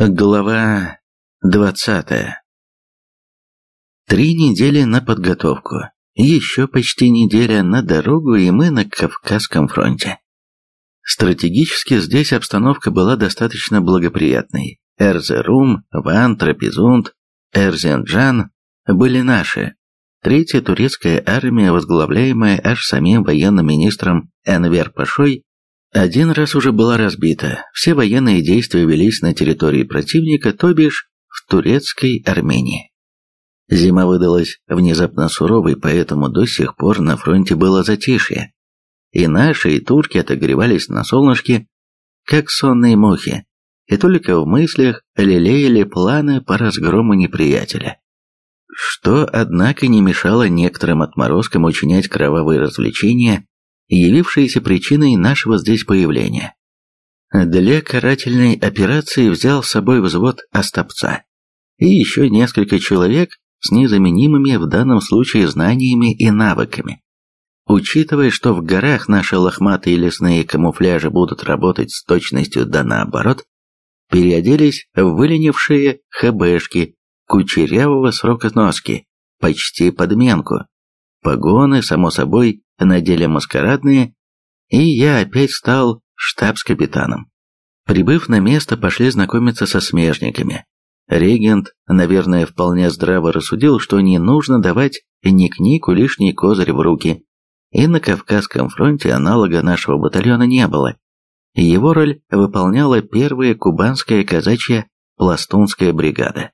Глава двадцатая Три недели на подготовку, еще почти неделя на дорогу, и мы на Кавказском фронте. Стратегически здесь обстановка была достаточно благоприятной. Эрзерум, Ван, Трапезунд, Эрзенджан были наши. Третья турецкая армия, возглавляемая аж самим военным министром Энвер Пашой, один раз уже была разбита, все военные действия велись на территории противника, то бишь в турецкой Армении. Зима выдалась внезапно суровой, поэтому до сих пор на фронте было затишье. И наши, и турки отогревались на солнышке, как сонные мухи, и только в мыслях лелеяли планы по разгрому неприятеля. Что, однако, не мешало некоторым отморозкам учинять кровавые развлечения явившиеся причиной нашего здесь появления. Для карательной операции взял с собой взвод Остапца и еще несколько человек с незаменимыми в данном случае знаниями и навыками. Учитывая, что в горах наши лохматые лесные камуфляжи будут работать с точностью да наоборот, переоделись в выленившие хбшки кучерявого срока носки, почти подменку. Погоны, само собой, надели маскарадные, и я опять стал штабс-капитаном. Прибыв на место, пошли знакомиться со смежниками. Регент, наверное, вполне здраво рассудил, что не нужно давать Ник-Нику лишний козырь в руки, и на Кавказском фронте аналога нашего батальона не было. Его роль выполняла первая кубанская казачья пластунская бригада.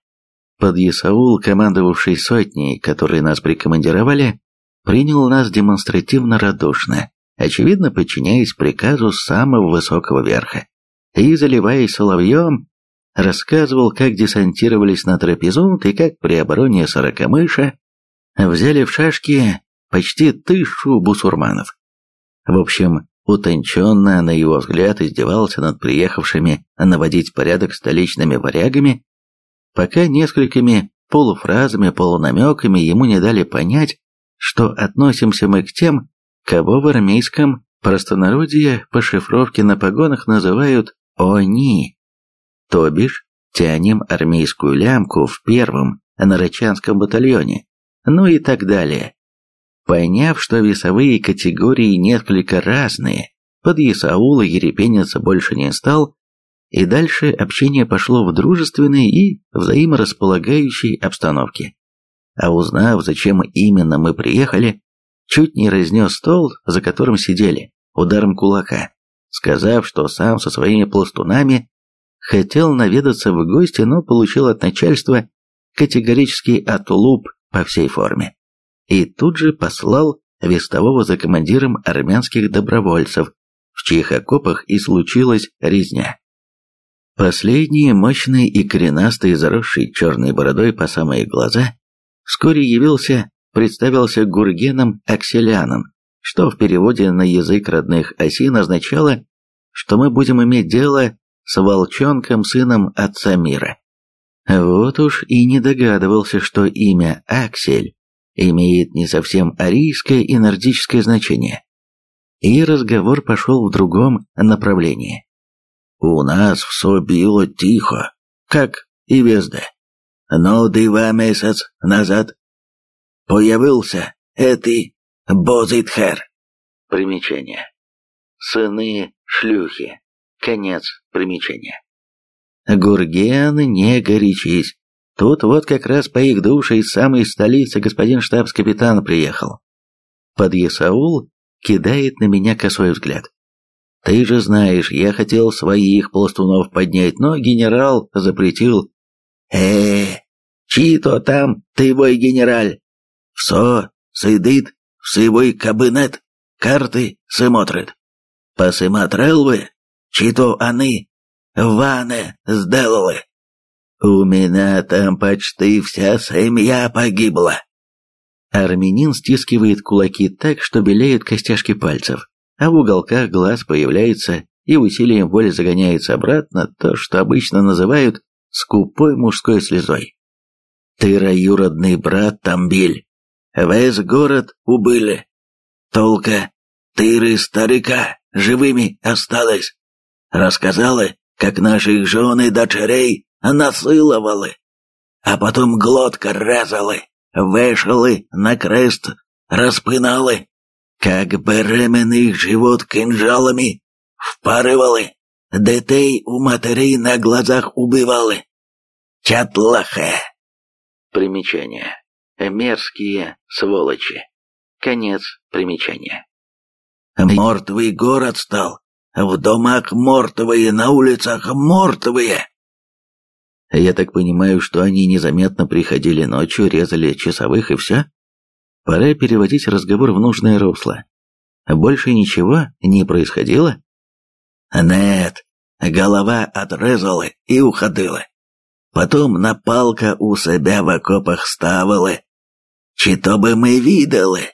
Подъясаул, командовавший сотней, которые нас прикомандировали, принял нас демонстративно радушно, очевидно подчиняясь приказу самого высокого верха, и, заливаясь соловьем, рассказывал, как десантировались на трапезунт и как при обороне Сорокомыша взяли в шашки почти тысячу бусурманов. В общем, утонченно, на его взгляд, издевался над приехавшими наводить порядок столичными варягами, пока несколькими полуфразами, полунамеками ему не дали понять, что относимся мы к тем, кого в армейском простонародье по шифровке на погонах называют «они», то бишь тянем армейскую лямку в первом нарочанском батальоне, ну и так далее. Поняв, что весовые категории несколько разные, под Исаула ерепениться больше не стал, и дальше общение пошло в дружественной и взаиморасполагающей обстановке а узнав, зачем именно мы приехали, чуть не разнес стол, за которым сидели, ударом кулака, сказав, что сам со своими пластунами хотел наведаться в гости, но получил от начальства категорический отлуп по всей форме. И тут же послал вестового за командиром армянских добровольцев, в чьих окопах и случилась резня. Последний, мощный и коренастый, заросший черной бородой по самые глаза, вскоре явился, представился Гургеном Акселяном, что в переводе на язык родных осин означало, что мы будем иметь дело с волчонком, сыном отца мира. Вот уж и не догадывался, что имя Аксель имеет не совсем арийское и нордическое значение. И разговор пошел в другом направлении. «У нас все было тихо, как и везде. Но два месяц назад появился эти Бозитхер. Примечание. Сыны шлюхи. Конец примечания. Гурген, не горячись. Тут вот как раз по их душе из самой столицы господин штабс-капитан приехал. Подъясаул кидает на меня косой взгляд. Ты же знаешь, я хотел своих пластунов поднять, но генерал запретил э чьи-то там твой генераль. Все сидит в свой кабинет, карты смотрит. Посмотрел бы, чьи-то они ванны сделали. У меня там почти вся семья погибла. Армянин стискивает кулаки так, что белеют костяшки пальцев, а в уголках глаз появляется и усилием воли загоняется обратно то, что обычно называют скупой мужской слезой. «Ты роюродный брат Тамбиль, весь город убыли. Только тыры старика живыми осталось. Рассказала, как наших жен и дочерей насилували, а потом глотка резали, вешали на крест, распинали, как беременных живот кинжалами впарывали, детей у матерей на глазах убивали. Чатлахе. Примечание. Мерзкие сволочи. Конец примечания. Мертвый город стал. В домах мертвые, на улицах мертвые. Я так понимаю, что они незаметно приходили ночью, резали часовых и все? Пора переводить разговор в нужное русло. Больше ничего не происходило? Нет, голова отрезала и уходила. Потом на палка у себя в окопах ставили. Чи то би ми відали?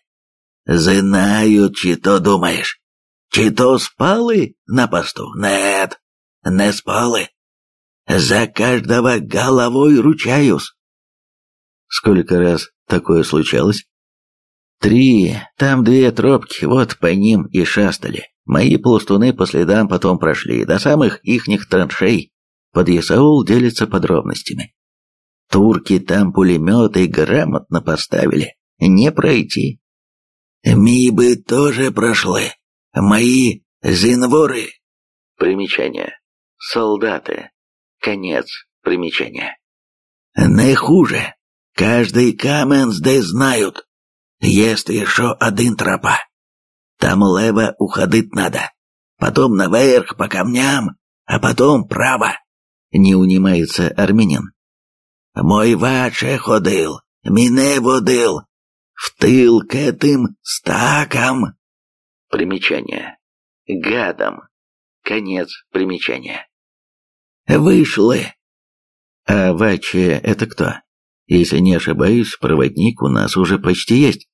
Знаю, чи то думаєш. Чи то спали на посту? Нет, не спали. За каждого головой ручаюсь. Сколько раз такое случалось? Три, там две тропки, вот по ним и шастали. Мои пластуны по следам потом прошли, до самых ихних траншей. Подъясаул делится подробностями. Турки там пулеметы грамотно поставили. Не пройти. Ми бы тоже прошли. Мои зинворы. Примечание. Солдаты. Конец примечания. Не хуже. Каждый камен здесь знают. Есть еще один тропа. Там лево уходить надо. Потом наверх по камням, а потом право. Не унимается армянин. Мой ваче ходил, мене водил, в тыл к этим стакам. Примечание. Гадом. Конец примечания. Вышли. А Ваче это кто? Если не ошибаюсь, проводник у нас уже почти есть.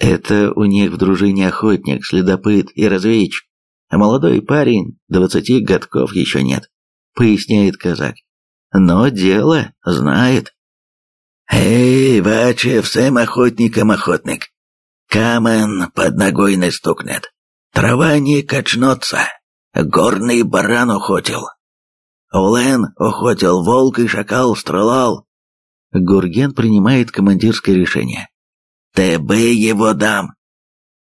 Это у них в дружине охотник, следопыт и разведчик. А молодой парень, двадцати годков еще нет, поясняет казак. Но дело знает. Эй, Ваче, всем охотникам охотник. Камен под ногой не стукнет. Трава не качнется. Горный баран охотил. Олен охотил, волк и шакал стрелал. Гурген принимает командирское решение. Тебе его дам.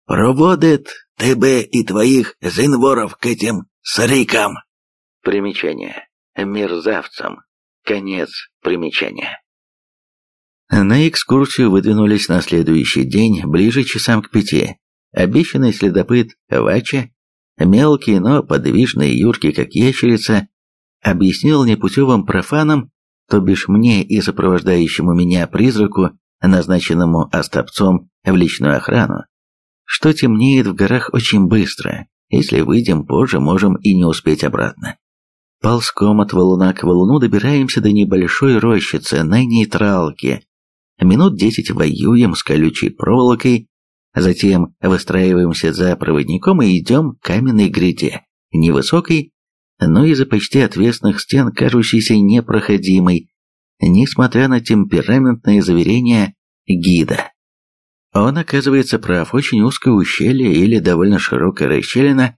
Проводит тебе и твоих зинворов к этим срикам. Примечание. Мерзавцам. Конец примечания. На экскурсию выдвинулись на следующий день, ближе часам к пяти. Обещанный следопыт Вача, мелкий, но подвижный юркий, как ящерица, объяснил непутевым профанам, то бишь мне и сопровождающему меня призраку, назначенному Остапцом в личную охрану, что темнеет в горах очень быстро, если выйдем позже, можем и не успеть обратно. Ползком от валуна к валуну добираемся до небольшой рощицы на нейтралке. Минут десять воюем с колючей проволокой, затем выстраиваемся за проводником и идем к каменной гряде, невысокой, но из-за почти отвесных стен кажущейся непроходимой, несмотря на темпераментные заверения гида. Он оказывается прав, очень узкое ущелье или довольно широкая расщелина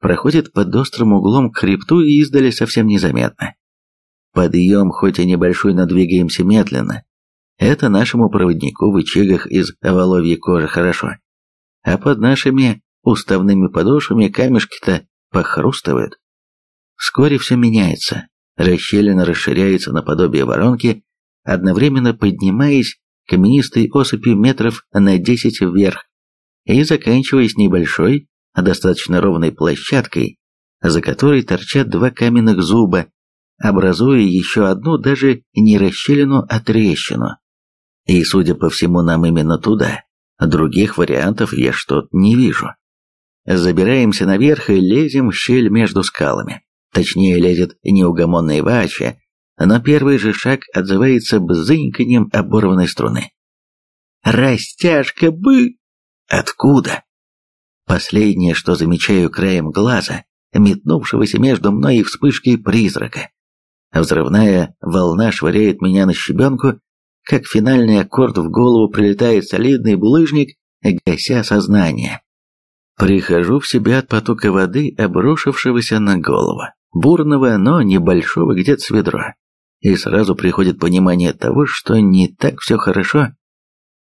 проходит под острым углом к хребту и издали совсем незаметно. Подъем, хоть и небольшой, но двигаемся медленно. Это нашему проводнику в ичигах из воловьей кожи хорошо. А под нашими уставными подошвами камешки-то похрустывают. Вскоре все меняется. Расщелина расширяется наподобие воронки, одновременно поднимаясь каменистой осыпью метров на десять вверх и заканчиваясь небольшой, достаточно ровной площадкой, за которой торчат два каменных зуба, образуя еще одну даже не расщелину, а трещину. И, судя по всему, нам именно туда. Других вариантов я что-то не вижу. Забираемся наверх и лезем в щель между скалами. Точнее, лезет неугомонный Вача, но первый же шаг отзывается бзыньканьем оборванной струны. «Растяжка бы...» «Откуда?» Последнее, что замечаю краем глаза, метнувшегося между мной и вспышкой призрака. Взрывная волна швыряет меня на щебенку, как финальный аккорд в голову прилетает солидный булыжник, гася сознание. Прихожу в себя от потока воды, обрушившегося на голову бурного, но небольшого где-то с ведро. И сразу приходит понимание того, что не так все хорошо,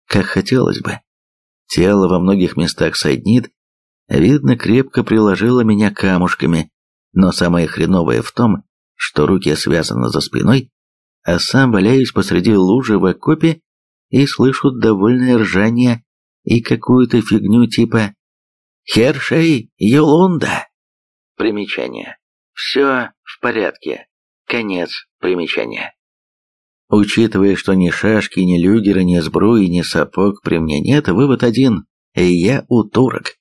как хотелось бы. Тело во многих местах саднит, видно, крепко приложило меня камушками, но самое хреновое в том, что руки связаны за спиной, а сам валяюсь посреди лужи в окопе и слышу довольное ржание и какую-то фигню типа «Хершей Юлунда». Примечание. Все в порядке. Конец примечания. Учитывая, что ни шашки, ни люгера, ни сбруи, ни сапог при мне нет, вывод один – я у турок.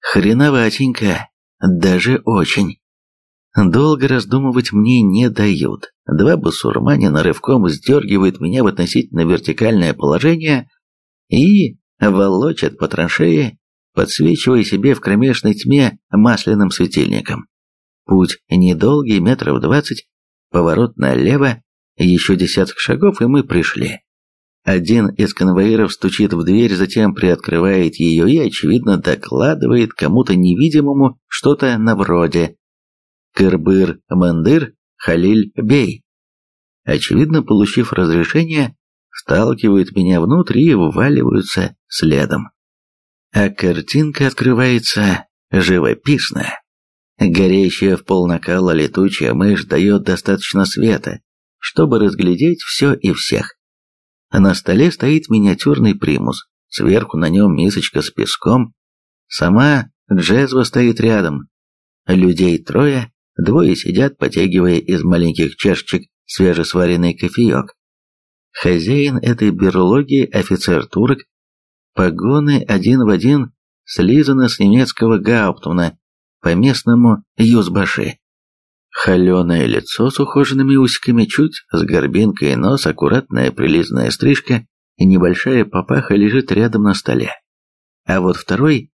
Хреноватенько, даже очень. Долго раздумывать мне не дают. Два басурманина рывком сдергивают меня в относительно вертикальное положение и волочат по траншее, подсвечивая себе в кромешной тьме масляным светильником. Путь недолгий, метров двадцать, поворот налево, еще десяток шагов, и мы пришли. Один из конвоиров стучит в дверь, затем приоткрывает ее и, очевидно, докладывает кому-то невидимому что-то на вроде «Кырбыр-мандыр Халиль-бей». Очевидно, получив разрешение, вталкивают меня внутрь и вваливаются следом. А картинка открывается живописная. Горящая в пол накала летучая мышь дает достаточно света, чтобы разглядеть все и всех. На столе стоит миниатюрный примус, сверху на нем мисочка с песком. Сама джезва стоит рядом. Людей трое, двое сидят, потягивая из маленьких чашечек свежесваренный кофеек. Хозяин этой берлоги офицер турок, погоны один в один слизаны с немецкого гауптмана, по-местному юзбаши. Холеное лицо с ухоженными усиками, чуть с горбинкой нос, аккуратная прилизанная стрижка и небольшая папаха лежит рядом на столе. А вот второй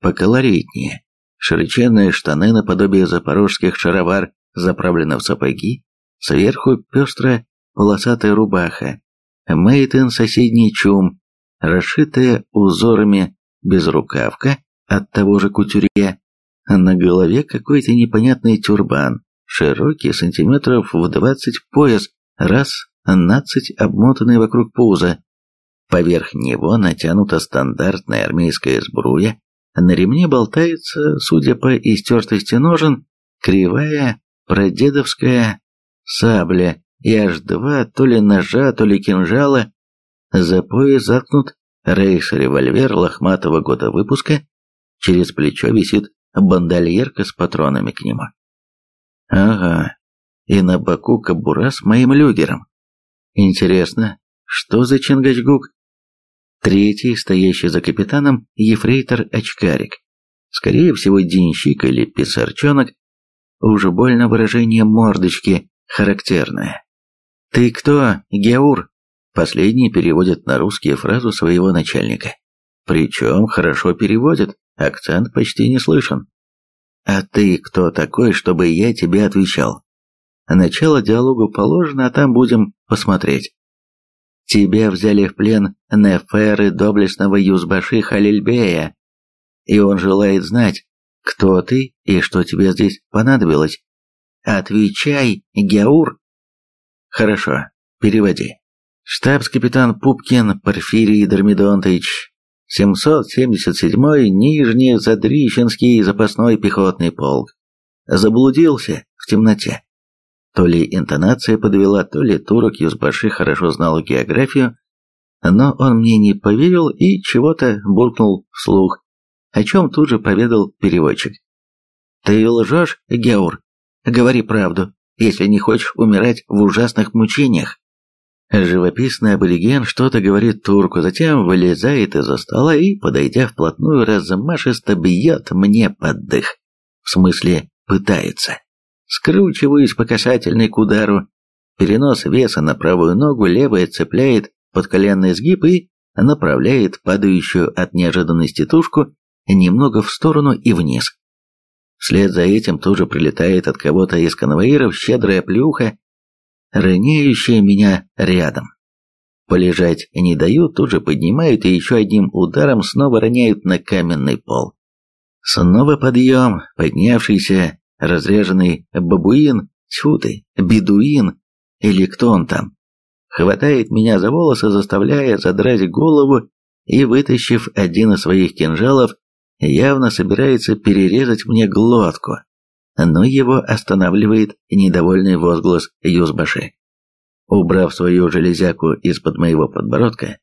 поколоритнее. Широченные штаны наподобие запорожских шаровар заправлены в сапоги, сверху пестрая полосатая рубаха, мейтен соседний чум, расшитая узорами безрукавка от того же кутюрье, на голове какой-то непонятный тюрбан, широкий, сантиметров в двадцать пояс, раз нацать обмотанный вокруг пуза. Поверх него натянута стандартная армейская сбруя, на ремне болтается, судя по истертости ножен, кривая прадедовская сабля. И аж два то ли ножа, то ли кинжала. За пояс заткнут рейс-револьвер лохматого года выпуска, через плечо висит бандольерка с патронами к нему. Ага, и на боку кобура с моим люгером. Интересно, что за Чингачгук? Третий, стоящий за капитаном, ефрейтор Очкарик. Скорее всего, денщик или писарчонок. Уже больно выражение мордочки, характерное. «Ты кто, Геур?» Последний переводит на русский фразу своего начальника. Причем хорошо переводит, акцент почти не слышен. «А ты кто такой, чтобы я тебе отвечал?» Начало диалогу положено, а там будем посмотреть. Тебя взяли в плен неферы доблестного Юзбаши Халильбея, и он желает знать, кто ты и что тебе здесь понадобилось. Отвечай, Геур. Хорошо, переводи. Штабс-капитан Пупкин Порфирий Дормидонтович, 777-й Нижний Задрищенский запасной пехотный полк. Заблудился в темноте. То ли интонация подвела, то ли турок Юзбаши хорошо знал географию, но он мне не поверил и чего-то буркнул вслух, о чем тут же поведал переводчик. «Ты лжешь, Геур? Говори правду, если не хочешь умирать в ужасных мучениях». Живописный абориген что-то говорит турку, затем вылезает из-за стола и, подойдя вплотную, размашисто бьет мне под дых. В смысле, пытается. Скручиваюсь по касательной к удару. Перенос веса на правую ногу, левая цепляет под коленный сгиб и направляет падающую от неожиданности тушку немного в сторону и вниз. Вслед за этим тоже прилетает от кого-то из конвоиров щедрая плюха, роняющая меня рядом. Полежать не дают, тут же поднимают и еще одним ударом снова роняют на каменный пол. Снова подъем, поднявшийся, разреженный бабуин, тьфу ты, бедуин, или кто он там, хватает меня за волосы, заставляя задрать голову и, вытащив один из своих кинжалов, явно собирается перерезать мне глотку. Но его останавливает недовольный возглас Юзбаши. Убрав свою железяку из-под моего подбородка,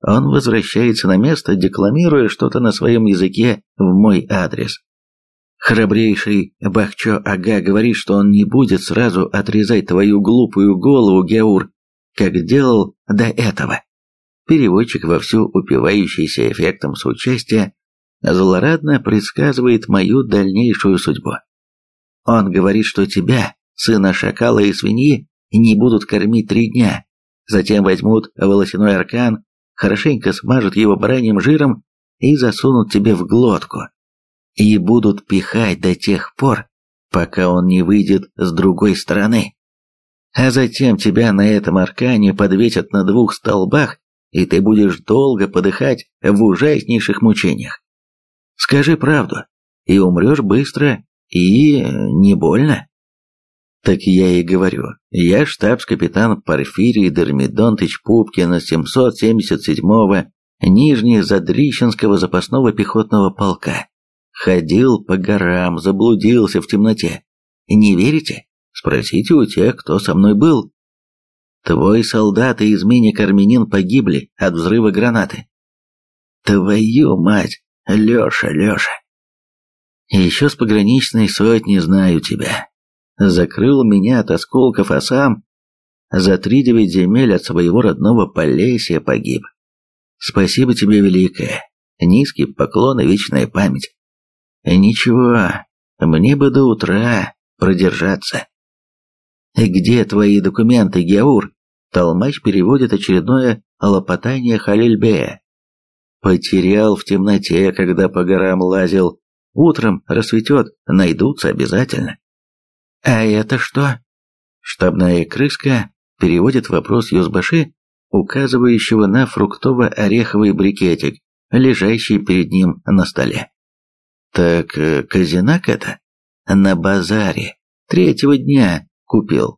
он возвращается на место, декламируя что-то на своем языке в мой адрес. Храбрейший Бахчо-ага говорит, что он не будет сразу отрезать твою глупую голову, Геур, как делал до этого. Переводчик, вовсю упивающийся эффектом соучастия, злорадно предсказывает мою дальнейшую судьбу. Он говорит, что тебя, сына шакала и свиньи, не будут кормить три дня, затем возьмут волосяной аркан, хорошенько смажут его бараньим жиром и засунут тебе в глотку, и будут пихать до тех пор, пока он не выйдет с другой стороны. А затем тебя на этом аркане подвесят на двух столбах, и ты будешь долго подыхать в ужаснейших мучениях. Скажи правду, и умрешь быстро, и не больно. Так я и говорю, я штабс-капитан Порфирий Дермидонтыч Пупкин 777-го Нижнезадрищенского запасного пехотного полка. Ходил по горам, заблудился в темноте. Не верите? Спросите у тех, кто со мной был. Твой солдат и изменник армянин погибли от взрыва гранаты. Твою мать, Леша, Леша. Еще с пограничной сотни знаю тебя. Закрыл меня от осколков, а сам за три девять земель от своего родного Полесья погиб. Спасибо тебе, великая. Низкий поклон и вечная память. Ничего, мне бы до утра продержаться. Где твои документы, Геур? Толмач переводит очередное лопотание Халильбея. Потерял в темноте, когда по горам лазил. Утром рассветет, найдутся обязательно. А это что? Штабная крыска переводит вопрос Юзбаши, указывающего на фруктово-ореховый брикетик, лежащий перед ним на столе. Так э, казинак это? На базаре. Третьего дня купил.